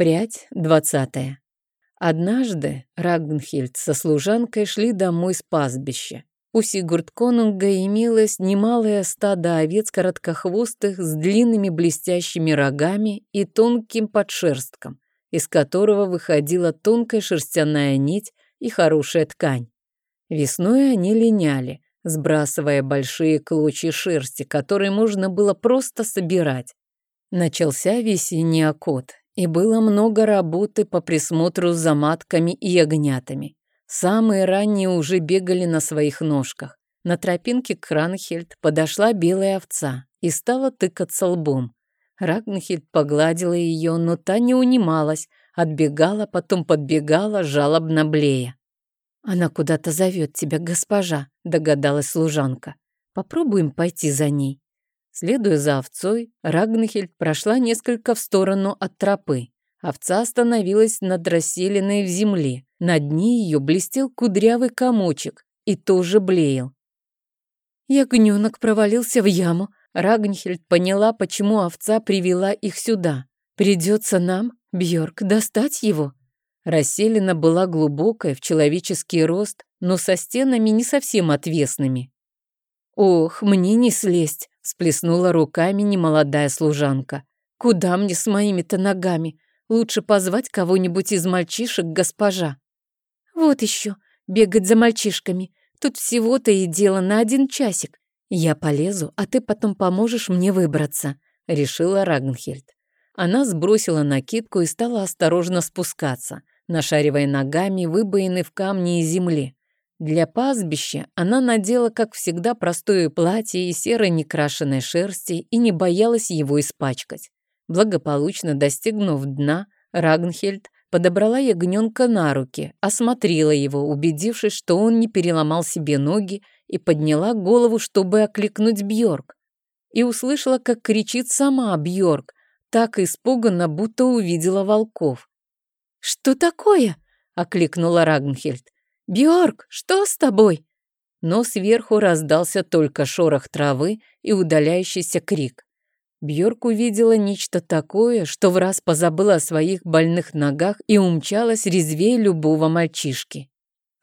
Прядь двадцатая. Однажды Рагнхильд со служанкой шли домой с пастбища. У Сигурд Конунга имелось немалое стадо овец короткохвостых с длинными блестящими рогами и тонким подшерстком, из которого выходила тонкая шерстяная нить и хорошая ткань. Весной они линяли, сбрасывая большие клочья шерсти, которые можно было просто собирать. Начался весенний окот, и было много работы по присмотру за матками и ягнятами. Самые ранние уже бегали на своих ножках. На тропинке к Ранхельд подошла белая овца и стала тыкаться лбом. Рагнхельд погладила ее, но та не унималась, отбегала, потом подбегала, жалобно блея. «Она куда-то зовет тебя, госпожа», — догадалась служанка. «Попробуем пойти за ней». Следуя за овцой, Рагнхельд прошла несколько в сторону от тропы. Овца остановилась над расселенной в земле. На дне ее блестел кудрявый комочек и тоже блеял. Ягненок провалился в яму. Рагнхельд поняла, почему овца привела их сюда. Придется нам, Бьорк, достать его. Расселена была глубокая, в человеческий рост, но со стенами не совсем отвесными. «Ох, мне не слезть!» — сплеснула руками немолодая служанка. «Куда мне с моими-то ногами? Лучше позвать кого-нибудь из мальчишек, госпожа». «Вот еще, бегать за мальчишками. Тут всего-то и дело на один часик. Я полезу, а ты потом поможешь мне выбраться», — решила Рагнхельд. Она сбросила накидку и стала осторожно спускаться, нашаривая ногами выбоины в камне и земле. Для пастбища она надела, как всегда, простое платье и серой некрашенной шерсти и не боялась его испачкать. Благополучно достигнув дна, Рагнхельд подобрала ягненка на руки, осмотрела его, убедившись, что он не переломал себе ноги, и подняла голову, чтобы окликнуть Бьорк. И услышала, как кричит сама Бьорк, так испуганно, будто увидела волков. «Что такое?» — окликнула Рагнхельд. «Бьорк, что с тобой?» Но сверху раздался только шорох травы и удаляющийся крик. Бьорк увидела нечто такое, что в раз позабыла о своих больных ногах и умчалась резвее любого мальчишки.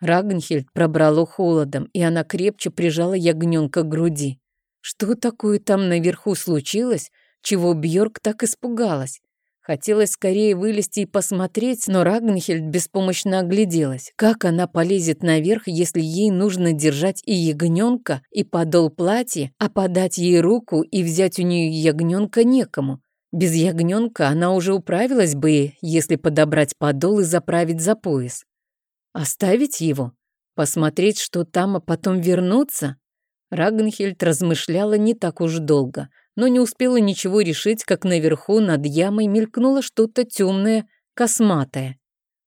Рагнхельд пробрало холодом, и она крепче прижала ягненка к груди. Что такое там наверху случилось, чего Бьорк так испугалась? Хотелось скорее вылезти и посмотреть, но Рагнхельд беспомощно огляделась. Как она полезет наверх, если ей нужно держать и ягненка, и подол платья, а подать ей руку и взять у нее ягненка некому? Без ягненка она уже управилась бы, если подобрать подол и заправить за пояс. Оставить его? Посмотреть, что там, а потом вернуться? Рагнхельд размышляла не так уж долго но не успела ничего решить, как наверху над ямой мелькнуло что-то темное, косматое.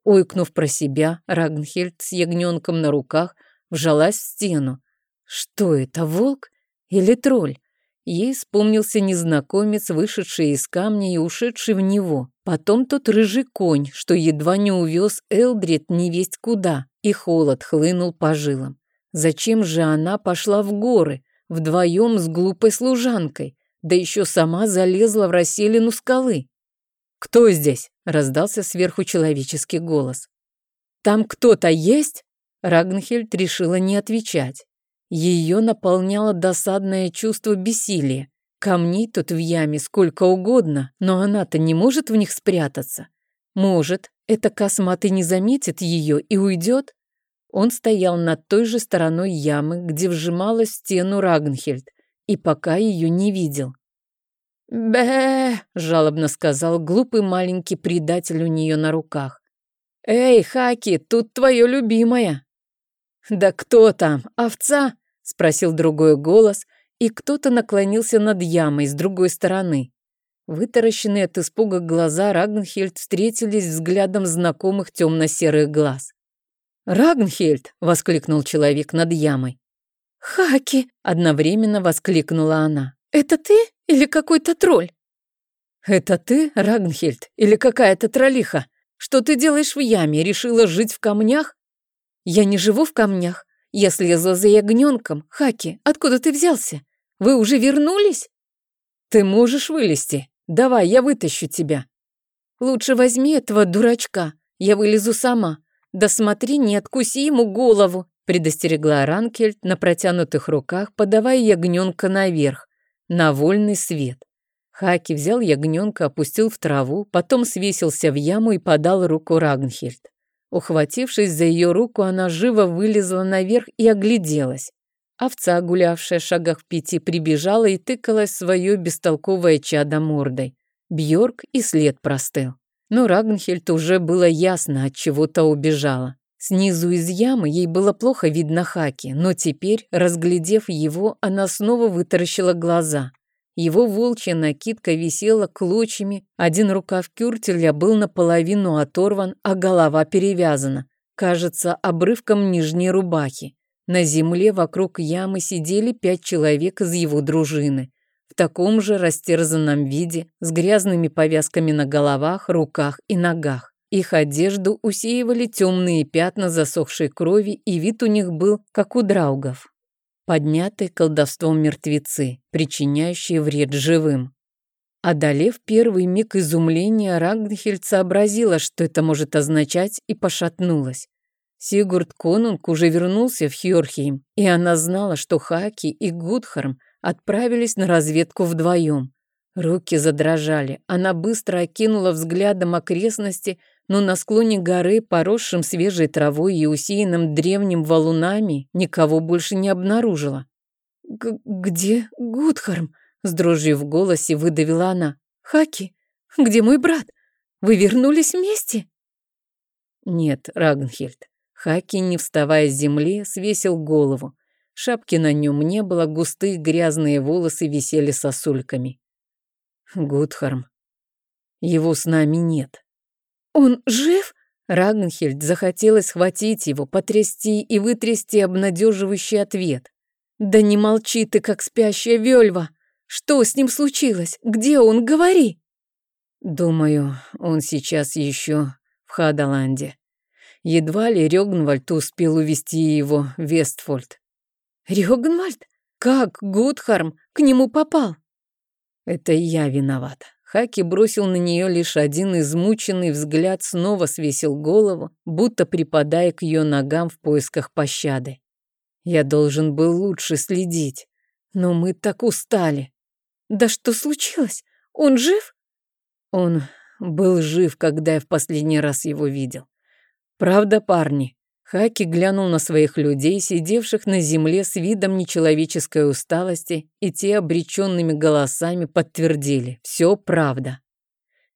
Ойкнув про себя, Рагнхельд с ягненком на руках вжалась в стену. Что это, волк или тролль? Ей вспомнился незнакомец, вышедший из камня и ушедший в него. Потом тот рыжий конь, что едва не увез Элдрид невесть куда, и холод хлынул по жилам. Зачем же она пошла в горы, вдвоем с глупой служанкой? Да еще сама залезла в расселину скалы. «Кто здесь?» — раздался сверху человеческий голос. «Там кто-то есть?» Рагнхельд решила не отвечать. Ее наполняло досадное чувство бессилия. Камней тут в яме сколько угодно, но она-то не может в них спрятаться. Может, эта косматый не заметит ее и уйдет? Он стоял над той же стороной ямы, где вжималась стену Рагнхельд, и пока ее не видел. «Бэ!» — жалобно сказал глупый маленький предатель у нее на руках. «Эй, Хаки, тут твое любимое!» «Да кто там, овца?» — спросил другой голос, и кто-то наклонился над ямой с другой стороны. Вытаращенные от испуга глаза Рагнхельд встретились взглядом знакомых темно-серых глаз. «Рагнхельд!» — воскликнул человек над ямой. «Хаки!» — одновременно воскликнула она. «Это ты или какой-то тролль?» «Это ты, Рагнхельд, или какая-то троллиха? Что ты делаешь в яме? Решила жить в камнях?» «Я не живу в камнях. Я слезла за ягненком. Хаки, откуда ты взялся? Вы уже вернулись?» «Ты можешь вылезти? Давай, я вытащу тебя». Лучше возьми этого дурачка, я вылезу сама. Да смотри, не откуси ему голову, предостерегла Ранкельд на протянутых руках, подавая ягненка наверх, на вольный свет. Хаки взял ягненка, опустил в траву, потом свесился в яму и подал руку Рагнхельд. Ухватившись за ее руку, она живо вылезла наверх и огляделась. Овца, гулявшая в шагах в пяти, прибежала и тыкалась свое бестолковое чадо мордой. Бьорк и след простыл. Но Рагнхельд уже было ясно, от чего-то убежала. Снизу из ямы ей было плохо видно Хаки, но теперь, разглядев его, она снова вытаращила глаза. Его волчья накидка висела клочьями, один рукав кюртеля был наполовину оторван, а голова перевязана, кажется, обрывком нижней рубахи. На земле вокруг ямы сидели пять человек из его дружины. В таком же растерзанном виде, с грязными повязками на головах, руках и ногах. Их одежду усеивали темные пятна засохшей крови, и вид у них был, как у драугов. Поднятые колдовством мертвецы, причиняющие вред живым. Одолев первый миг изумления, Рагнхельд сообразила, что это может означать, и пошатнулась. Сигурд Конунг уже вернулся в Хьорхейм, и она знала, что Хаки и Гудхарм отправились на разведку вдвоем. Руки задрожали. Она быстро окинула взглядом окрестности, но на склоне горы, поросшим свежей травой и усеянным древним валунами, никого больше не обнаружила. «Где Гудхарм?» — с дрожью в голосе выдавила она. «Хаки, где мой брат? Вы вернулись вместе?» «Нет, Рагнхельд, Хаки, не вставая с земли, свесил голову. Шапки на нем не было, густые грязные волосы висели сосульками. Гудхарм. Его с нами нет. Он жив? Рагнхельд захотелось схватить его, потрясти и вытрясти обнадеживающий ответ. «Да не молчи ты, как спящая Вельва! Что с ним случилось? Где он? Говори!» «Думаю, он сейчас еще в Хадаланде. Едва ли Рёгнвальд успел увести его в Вестфольд. «Рёгнвальд? Как Гудхарм к нему попал?» «Это я виноват». Хаки бросил на нее лишь один измученный взгляд, снова свесил голову, будто припадая к ее ногам в поисках пощады. «Я должен был лучше следить, но мы так устали». «Да что случилось? Он жив?» Он был жив, когда я в последний раз его видел. «Правда, парни?» Хаки глянул на своих людей, сидевших на земле с видом нечеловеческой усталости, и те обреченными голосами подтвердили. Все правда.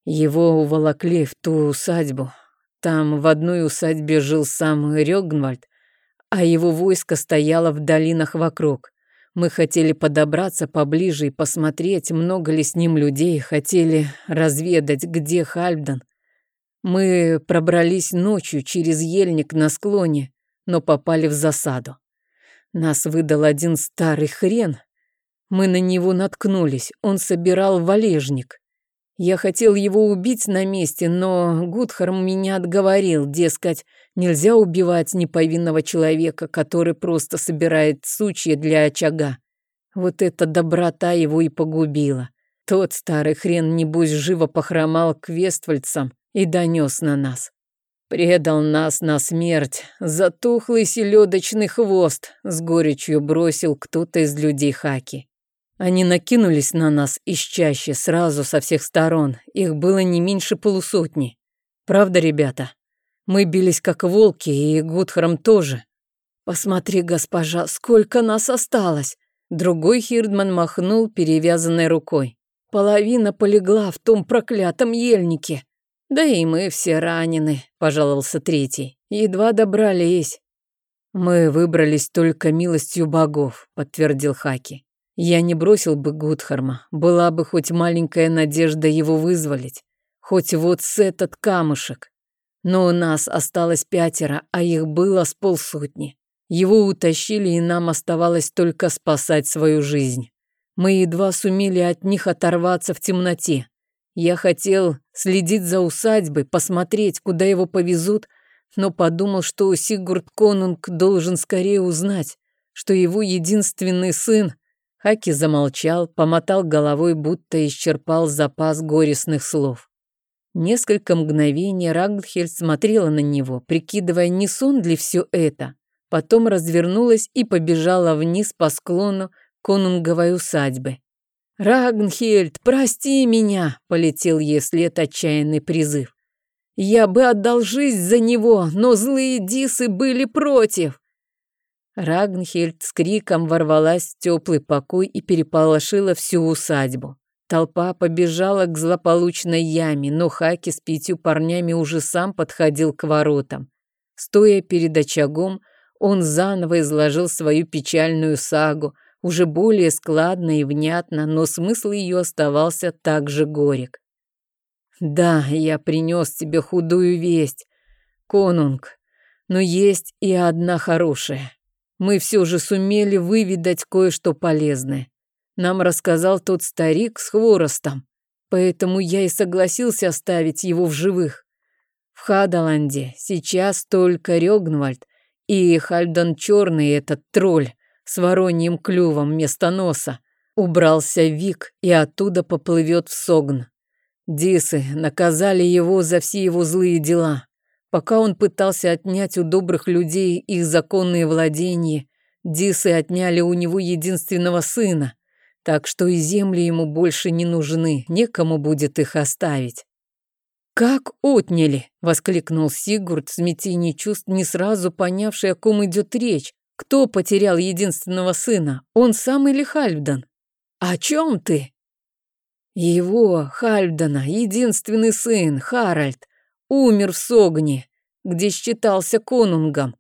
Его уволокли в ту усадьбу. Там в одной усадьбе жил сам Рёгнвальд, а его войско стояло в долинах вокруг. Мы хотели подобраться поближе и посмотреть, много ли с ним людей, хотели разведать, где Хальбдан, мы пробрались ночью через ельник на склоне, но попали в засаду. Нас выдал один старый хрен. Мы на него наткнулись, он собирал валежник. Я хотел его убить на месте, но Гудхарм меня отговорил, дескать, нельзя убивать неповинного человека, который просто собирает сучья для очага. Вот эта доброта его и погубила. Тот старый хрен, небось, живо похромал к вествальцам и донес на нас. Предал нас на смерть, затухлый селедочный хвост, с горечью бросил кто-то из людей Хаки. Они накинулись на нас из чаще сразу со всех сторон, их было не меньше полусотни. Правда, ребята? Мы бились как волки, и Гудхаром тоже. Посмотри, госпожа, сколько нас осталось. Другой Хирдман махнул перевязанной рукой. Половина полегла в том проклятом ельнике. «Да и мы все ранены», — пожаловался третий. «Едва добрались». «Мы выбрались только милостью богов», — подтвердил Хаки. «Я не бросил бы Гудхарма. Была бы хоть маленькая надежда его вызволить. Хоть вот с этот камушек. Но у нас осталось пятеро, а их было с полсотни. Его утащили, и нам оставалось только спасать свою жизнь. Мы едва сумели от них оторваться в темноте. Я хотел следить за усадьбой, посмотреть, куда его повезут, но подумал, что Сигурд Конунг должен скорее узнать, что его единственный сын... Хаки замолчал, помотал головой, будто исчерпал запас горестных слов. Несколько мгновений Рагнхельд смотрела на него, прикидывая, не сон ли все это. Потом развернулась и побежала вниз по склону конунговой усадьбы. «Рагнхельд, прости меня!» — полетел ей след отчаянный призыв. «Я бы отдал жизнь за него, но злые дисы были против!» Рагнхельд с криком ворвалась в теплый покой и переполошила всю усадьбу. Толпа побежала к злополучной яме, но Хаки с пятью парнями уже сам подходил к воротам. Стоя перед очагом, он заново изложил свою печальную сагу, уже более складно и внятно, но смысл ее оставался так же горек. «Да, я принес тебе худую весть, конунг, но есть и одна хорошая мы все же сумели выведать кое-что полезное. Нам рассказал тот старик с хворостом, поэтому я и согласился оставить его в живых. В Хадаланде сейчас только Рёгнвальд и Хальдан Черный, этот тролль с вороньим клювом вместо носа. Убрался Вик и оттуда поплывет в Согн. Дисы наказали его за все его злые дела. Пока он пытался отнять у добрых людей их законные владения, дисы отняли у него единственного сына, так что и земли ему больше не нужны, некому будет их оставить. «Как отняли!» — воскликнул Сигурд в смятении чувств, не сразу понявший, о ком идет речь. Кто потерял единственного сына, он сам или Хальфдан? «О чем ты?» Его, Хальфдана, единственный сын, Харальд, умер в Согне, где считался конунгом.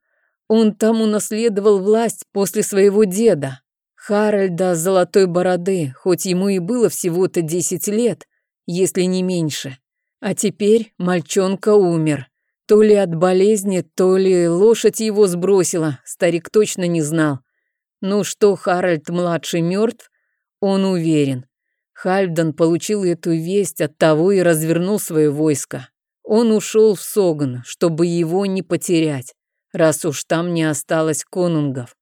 Он там унаследовал власть после своего деда, Харальда Золотой Бороды, хоть ему и было всего-то десять лет, если не меньше. А теперь мальчонка умер. То ли от болезни, то ли лошадь его сбросила, старик точно не знал. Ну что Харальд-младший мертв, он уверен. Хальфдан получил эту весть, от того и развернул свое войско. Он ушел в Соган, чтобы его не потерять, раз уж там не осталось конунгов.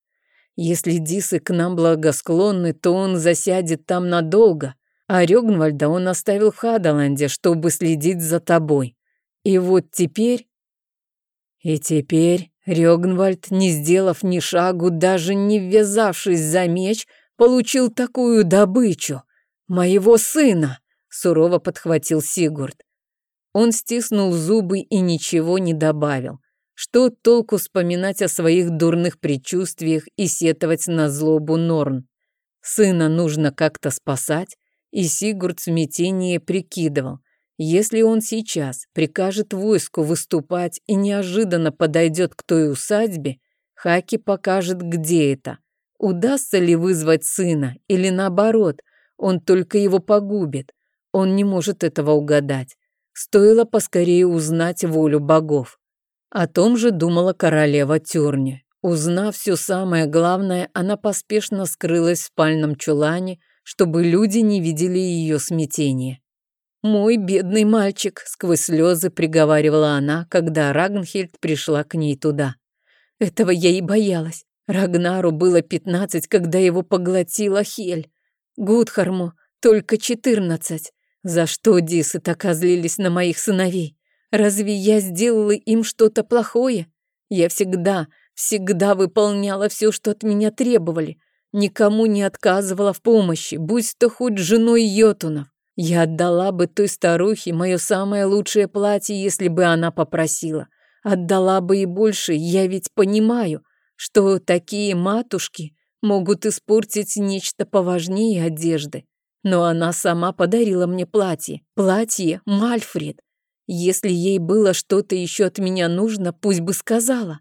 Если дисы к нам благосклонны, то он засядет там надолго, а Рёгнвальда он оставил в Хадаланде, чтобы следить за тобой. И вот теперь... И теперь Рёгнвальд, не сделав ни шагу, даже не ввязавшись за меч, получил такую добычу. Моего сына, сурово подхватил Сигурд. Он стиснул зубы и ничего не добавил. Что толку вспоминать о своих дурных предчувствиях и сетовать на злобу Норн? Сына нужно как-то спасать, и Сигурд в смятении прикидывал, если он сейчас прикажет войску выступать и неожиданно подойдет к той усадьбе, Хаки покажет, где это. Удастся ли вызвать сына, или наоборот, он только его погубит. Он не может этого угадать. Стоило поскорее узнать волю богов. О том же думала королева Тюрни. Узнав все самое главное, она поспешно скрылась в спальном чулане, чтобы люди не видели ее смятения. «Мой бедный мальчик», — сквозь слезы приговаривала она, когда Рагнхельд пришла к ней туда. Этого я и боялась. Рагнару было пятнадцать, когда его поглотила Хель. Гудхарму только четырнадцать. За что дисы так озлились на моих сыновей? Разве я сделала им что-то плохое? Я всегда, всегда выполняла все, что от меня требовали. Никому не отказывала в помощи, будь то хоть женой Йотунов. Я отдала бы той старухе мое самое лучшее платье, если бы она попросила. Отдала бы и больше, я ведь понимаю, что такие матушки могут испортить нечто поважнее одежды. Но она сама подарила мне платье. Платье Мальфред. Если ей было что-то еще от меня нужно, пусть бы сказала.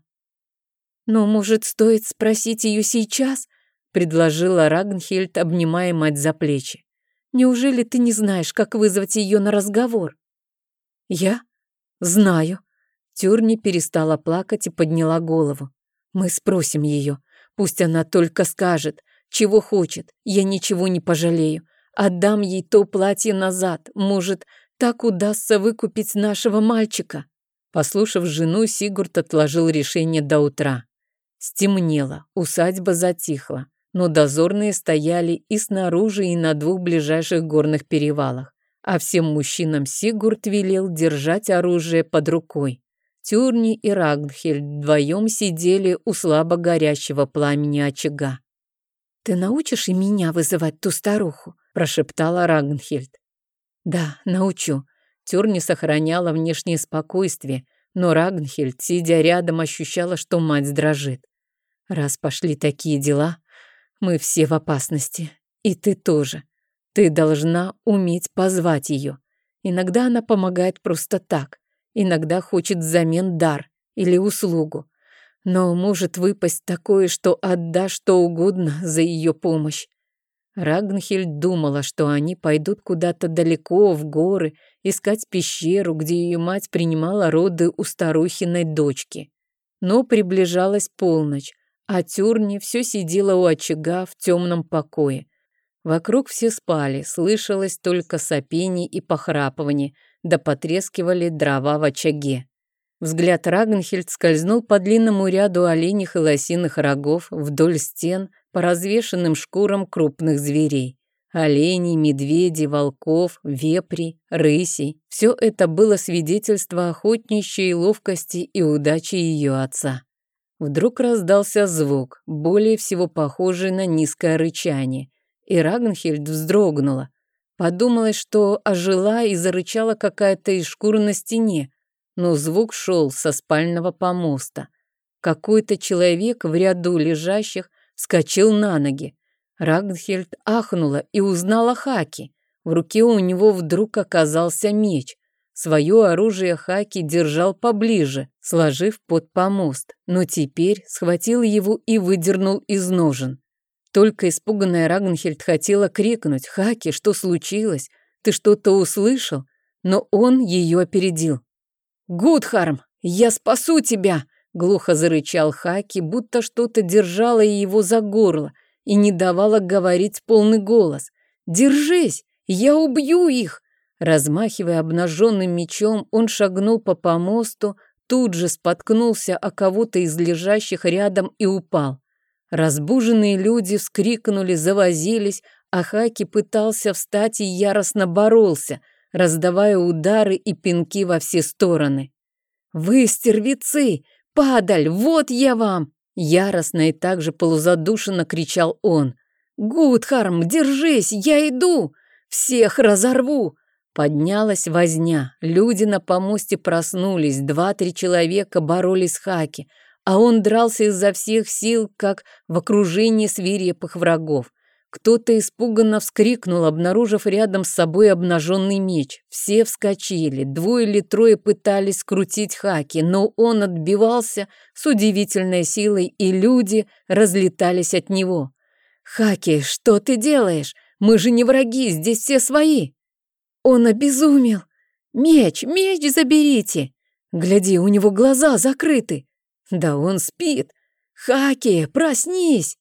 Но, может, стоит спросить ее сейчас? Предложила Рагнхельд, обнимая мать за плечи. Неужели ты не знаешь, как вызвать ее на разговор? Я? Знаю. Тюрни перестала плакать и подняла голову. Мы спросим ее. Пусть она только скажет, чего хочет. Я ничего не пожалею. Отдам ей то платье назад. Может, так удастся выкупить нашего мальчика. Послушав жену, Сигурд отложил решение до утра. Стемнело, усадьба затихла, но дозорные стояли и снаружи, и на двух ближайших горных перевалах. а всем мужчинам Сигурд велел держать оружие под рукой. Тюрни и Рагнхельд вдвоем сидели у слабо горящего пламени очага. «Ты научишь и меня вызывать ту старуху?» – прошептала Рагнхельд. «Да, научу». Тюрни сохраняла внешнее спокойствие, но Рагнхельд, сидя рядом, ощущала, что мать дрожит. «Раз пошли такие дела, мы все в опасности. И ты тоже. Ты должна уметь позвать ее. Иногда она помогает просто так. Иногда хочет взамен дар или услугу. Но может выпасть такое, что отдашь что угодно за ее помощь. Рагнхельд думала, что они пойдут куда-то далеко, в горы, искать пещеру, где ее мать принимала роды у старухиной дочки. Но приближалась полночь, а Тюрни все сидела у очага в темном покое. Вокруг все спали, слышалось только сопение и похрапывание, да потрескивали дрова в очаге. Взгляд Рагнхельд скользнул по длинному ряду оленьих и лосиных рогов вдоль стен по развешенным шкурам крупных зверей. Оленей, медведей, волков, вепрей, рысей. Все это было свидетельство охотничьей ловкости и удачи ее отца. Вдруг раздался звук, более всего похожий на низкое рычание, и Рагнхельд вздрогнула. Подумалось, что ожила и зарычала какая-то из шкур на стене, но звук шел со спального помоста. Какой-то человек в ряду лежащих вскочил на ноги. Рагнхельд ахнула и узнала Хаки. В руке у него вдруг оказался меч. Свое оружие Хаки держал поближе, сложив под помост, но теперь схватил его и выдернул из ножен. Только испуганная Рагнхельд хотела крикнуть «Хаки, что случилось? Ты что-то услышал?» Но он ее опередил. «Гудхарм, я спасу тебя!» Глухо зарычал Хаки, будто что-то держало его за горло и не давало говорить полный голос. «Держись! Я убью их!» Размахивая обнаженным мечом, он шагнул по помосту, тут же споткнулся о кого-то из лежащих рядом и упал. Разбуженные люди вскрикнули, завозились, а Хаки пытался встать и яростно боролся, раздавая удары и пинки во все стороны. «Вы, стервецы! Падаль! Вот я вам!» Яростно и также полузадушенно кричал он. «Гудхарм, держись! Я иду! Всех разорву! Поднялась возня. Люди на помосте проснулись. Два-три человека боролись с Хаки, а он дрался изо всех сил, как в окружении свирепых врагов. Кто-то испуганно вскрикнул, обнаружив рядом с собой обнаженный меч. Все вскочили, двое или трое пытались скрутить Хаки, но он отбивался с удивительной силой, и люди разлетались от него. «Хаки, что ты делаешь? Мы же не враги, здесь все свои!» Он обезумел. Меч, меч заберите. Гляди, у него глаза закрыты. Да он спит. Хаки, проснись.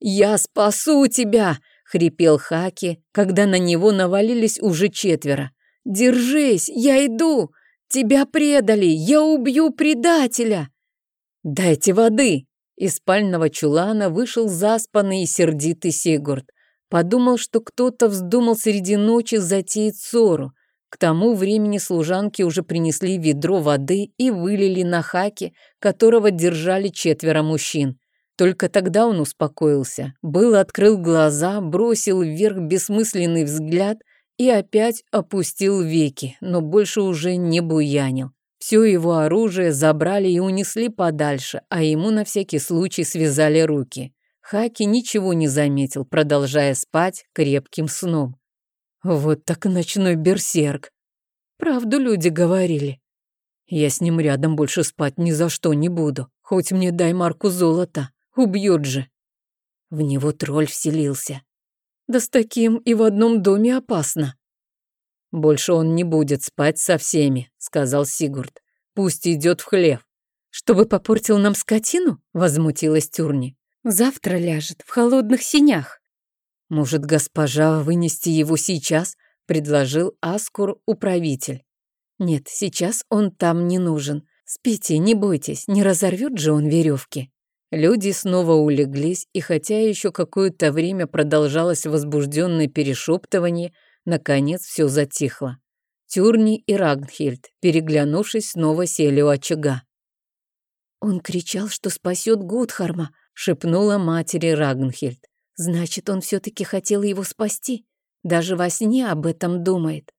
Я спасу тебя, хрипел Хаки, когда на него навалились уже четверо. Держись, я иду. Тебя предали, я убью предателя. Дайте воды. Из спального чулана вышел заспанный и сердитый Сигурд. Подумал, что кто-то вздумал среди ночи затеять ссору. К тому времени служанки уже принесли ведро воды и вылили на хаки, которого держали четверо мужчин. Только тогда он успокоился. Был открыл глаза, бросил вверх бессмысленный взгляд и опять опустил веки, но больше уже не буянил. Все его оружие забрали и унесли подальше, а ему на всякий случай связали руки. Хаки ничего не заметил, продолжая спать крепким сном. Вот так ночной берсерк. Правду люди говорили. Я с ним рядом больше спать ни за что не буду. Хоть мне дай марку золота. Убьет же. В него тролль вселился. Да с таким и в одном доме опасно. Больше он не будет спать со всеми, сказал Сигурд. Пусть идет в хлев. Чтобы попортил нам скотину? Возмутилась Тюрни. Завтра ляжет в холодных синях. Может, госпожа вынести его сейчас? Предложил Аскур управитель. Нет, сейчас он там не нужен. Спите, не бойтесь, не разорвет же он веревки. Люди снова улеглись, и хотя еще какое-то время продолжалось возбужденное перешептывание, Наконец все затихло. Тюрни и Рагнхельд, переглянувшись, снова сели у очага. «Он кричал, что спасет Гудхарма», — шепнула матери Рагнхельд. «Значит, он все-таки хотел его спасти. Даже во сне об этом думает».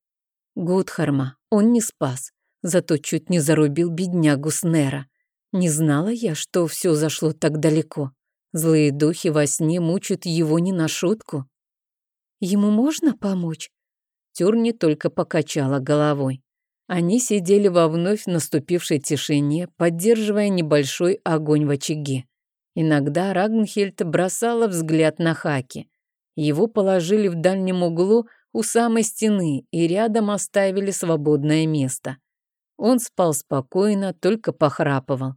Гудхарма он не спас, зато чуть не зарубил беднягу Снера. Не знала я, что все зашло так далеко. Злые духи во сне мучают его не на шутку. «Ему можно помочь?» Тюрни только покачала головой. Они сидели во вновь наступившей тишине, поддерживая небольшой огонь в очаге. Иногда Рагнхельд бросала взгляд на Хаки. Его положили в дальнем углу у самой стены и рядом оставили свободное место. Он спал спокойно, только похрапывал.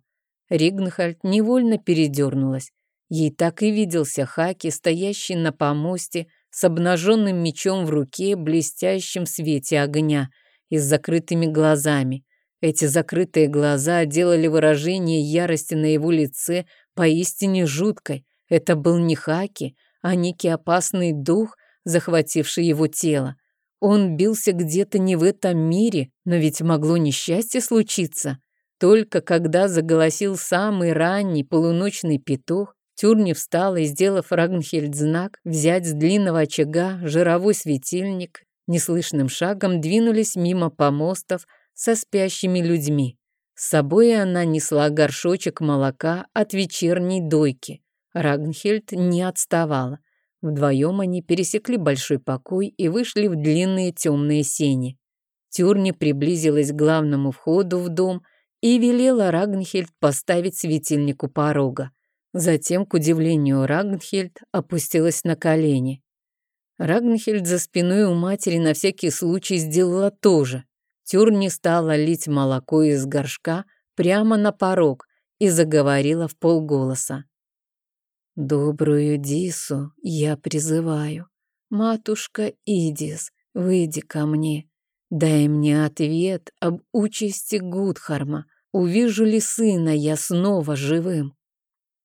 Ригнхальд невольно передернулась. Ей так и виделся Хаки, стоящий на помосте, с обнаженным мечом в руке, блестящим в свете огня и с закрытыми глазами. Эти закрытые глаза делали выражение ярости на его лице поистине жуткой. Это был не Хаки, а некий опасный дух, захвативший его тело. Он бился где-то не в этом мире, но ведь могло несчастье случиться. Только когда заголосил самый ранний полуночный петух, Тюрни встала и, сделав Рагнхельд знак, взять с длинного очага жировой светильник, неслышным шагом двинулись мимо помостов со спящими людьми. С собой она несла горшочек молока от вечерней дойки. Рагнхельд не отставала. Вдвоем они пересекли большой покой и вышли в длинные темные сени. Тюрни приблизилась к главному входу в дом и велела Рагнхельд поставить светильник у порога. Затем, к удивлению Рагнхельд, опустилась на колени. Рагнхельд за спиной у матери на всякий случай сделала то же. Тюрни стала лить молоко из горшка прямо на порог и заговорила в полголоса. Добрую Дису я призываю. Матушка Идис, выйди ко мне. Дай мне ответ об участи Гудхарма. Увижу ли сына я снова живым?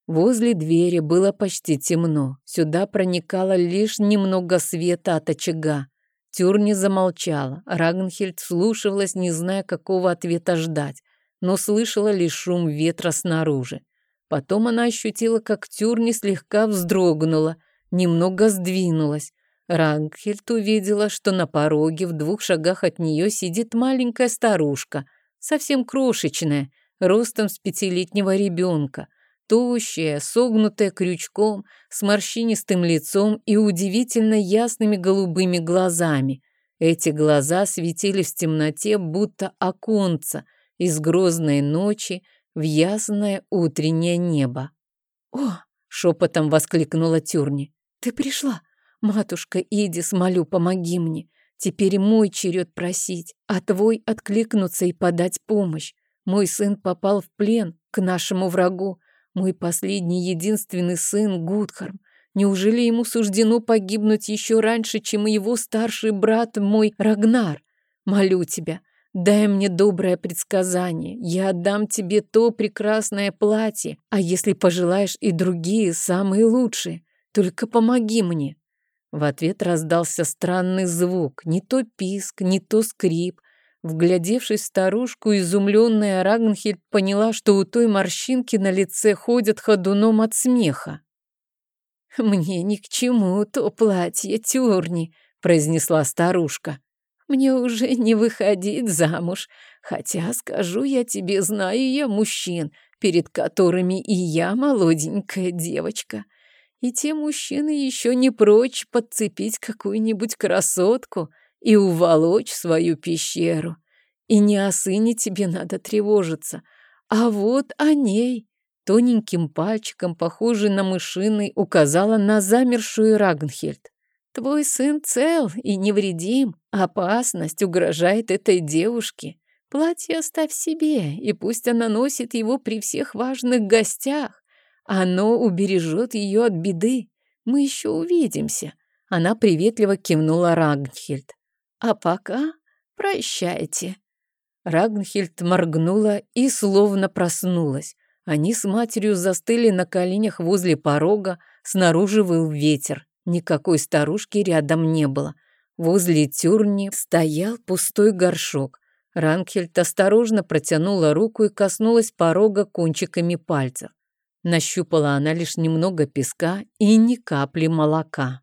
Возле двери было почти темно. Сюда проникало лишь немного света от очага. Тюрни замолчала. Рагнхельд слушалась, не зная, какого ответа ждать, но слышала лишь шум ветра снаружи. Потом она ощутила, как тюрни слегка вздрогнула, немного сдвинулась. Рангхельд увидела, что на пороге в двух шагах от нее сидит маленькая старушка, совсем крошечная, ростом с пятилетнего ребенка, тощая, согнутая крючком, с морщинистым лицом и удивительно ясными голубыми глазами. Эти глаза светились в темноте, будто оконца из грозной ночи, в ясное утреннее небо. «О!» — шепотом воскликнула Тюрни. «Ты пришла! Матушка Идис, молю, помоги мне! Теперь мой черед просить, а твой откликнуться и подать помощь. Мой сын попал в плен к нашему врагу, мой последний единственный сын Гудхарм. Неужели ему суждено погибнуть еще раньше, чем и его старший брат мой Рагнар? Молю тебя, Дай мне доброе предсказание, я отдам тебе то прекрасное платье, а если пожелаешь и другие, самые лучшие, только помоги мне». В ответ раздался странный звук, не то писк, не то скрип. Вглядевшись в старушку, изумленная Рагнхельд поняла, что у той морщинки на лице ходят ходуном от смеха. «Мне ни к чему то платье, тюрни», — произнесла старушка. Мне уже не выходить замуж, хотя, скажу я тебе, знаю я мужчин, перед которыми и я молоденькая девочка. И те мужчины еще не прочь подцепить какую-нибудь красотку и уволочь свою пещеру. И не о сыне тебе надо тревожиться, а вот о ней. Тоненьким пальчиком, похожей на мышиный, указала на замершую Рагнхельд. Твой сын цел и невредим. Опасность угрожает этой девушке. Платье оставь себе, и пусть она носит его при всех важных гостях. Оно убережет ее от беды. Мы еще увидимся. Она приветливо кивнула Рагнхильд. А пока прощайте. Рагнхильд моргнула и словно проснулась. Они с матерью застыли на коленях возле порога, снаружи выл ветер. Никакой старушки рядом не было. Возле тюрни стоял пустой горшок. Ранхельд осторожно протянула руку и коснулась порога кончиками пальцев. Нащупала она лишь немного песка и ни капли молока.